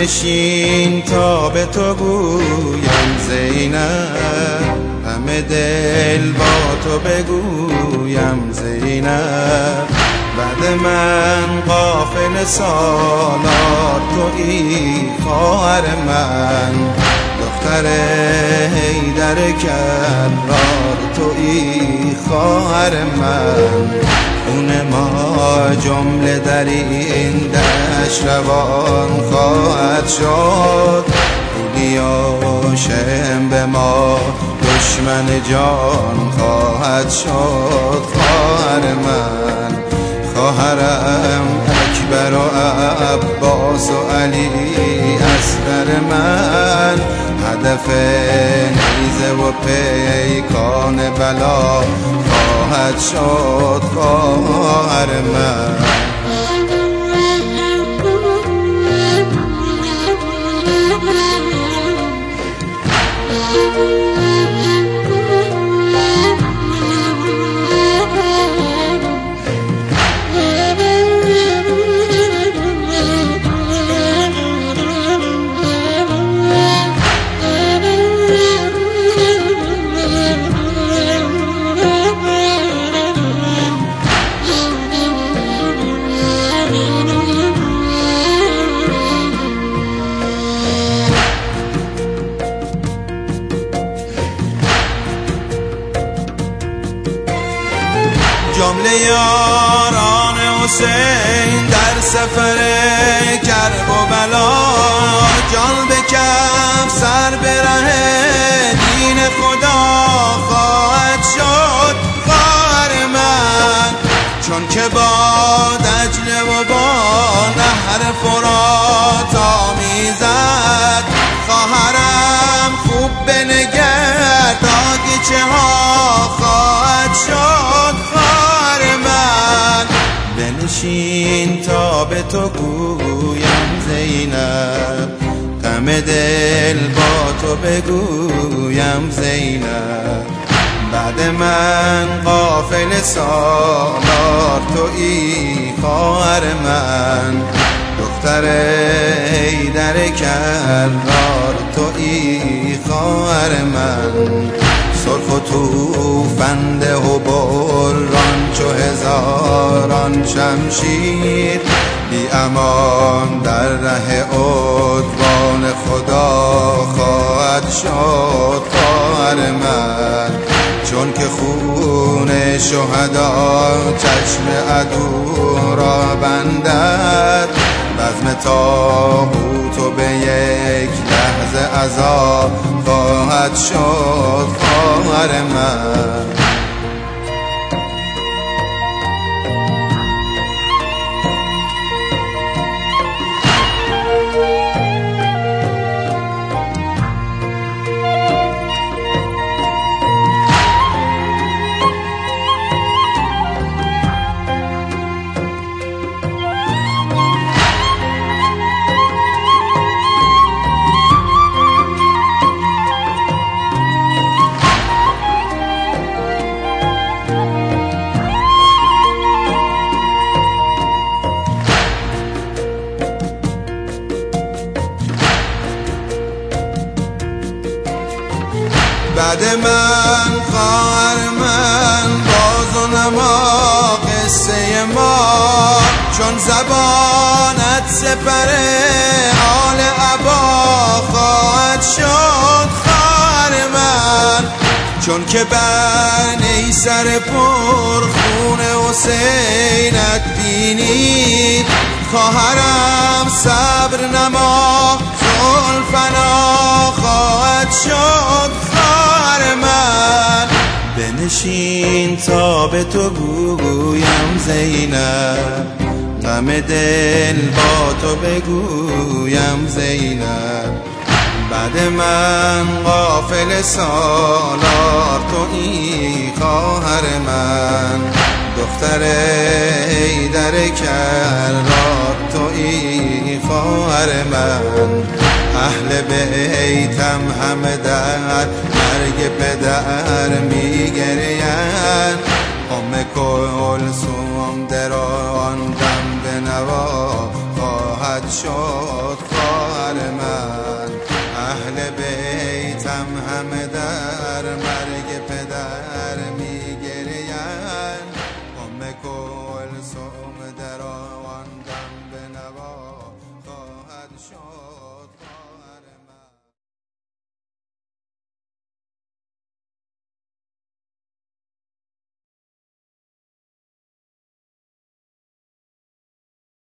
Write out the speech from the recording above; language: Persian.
بنشین تا به تو گویم زینب. همه دل با تو بگویم زینب. بعد من قافل سالار توی خواهر من. دختر حیدر کرار توی خواهر من. جمله در این دشت روان خواهد شد. شم به ما دشمن جان خواهد شد. خواهر من خواهرم اکبر و عباس و علی. اصغر من. هدف نیزه و پیکان بلا خواهد شد خواهر من. جمله یاران حسین در سفر کرب و بلا. جان به کف سر به ره. دین خدا خواهد شد خواهر من. چون که با دجله و با نهر فرات آمیزد خواهرم خوب بنگر تا چه ها بنشین تا به تو گویم زینب. غم دل با تو بگویم زینب. بعد من قافل سالار توی خواهر من. دختر در کرار توی خواهر من. سرخ و توفنده و بران چو هزاران شمشیر بی امان در ره عدوان خدا خواهد شد خواهر من. چون که خون شهدا چشم عدو را بندد بزم تابوت و به یک عذاب خواهد شد خواهر من. بعد من خواهر من باز و نما قصه ما. چون زبانت سپر آل عبا خواهد شد خواهر من. چون که بر سر پر خون حسینت بینی خواهرم صبر نما فنا خواهد بنشین تا به تو گویم زینب. غم دل با تو بگویم زینب. بعد من قافل سالار تو ای خواهر من. دختر در کرار تو ای خواهر من. اهل بیتم همه در مرگ پدر میگرین. ام کلسوم در آن دم به نوا خواهد شد خواهر من. اهل بیتم همه در مرگ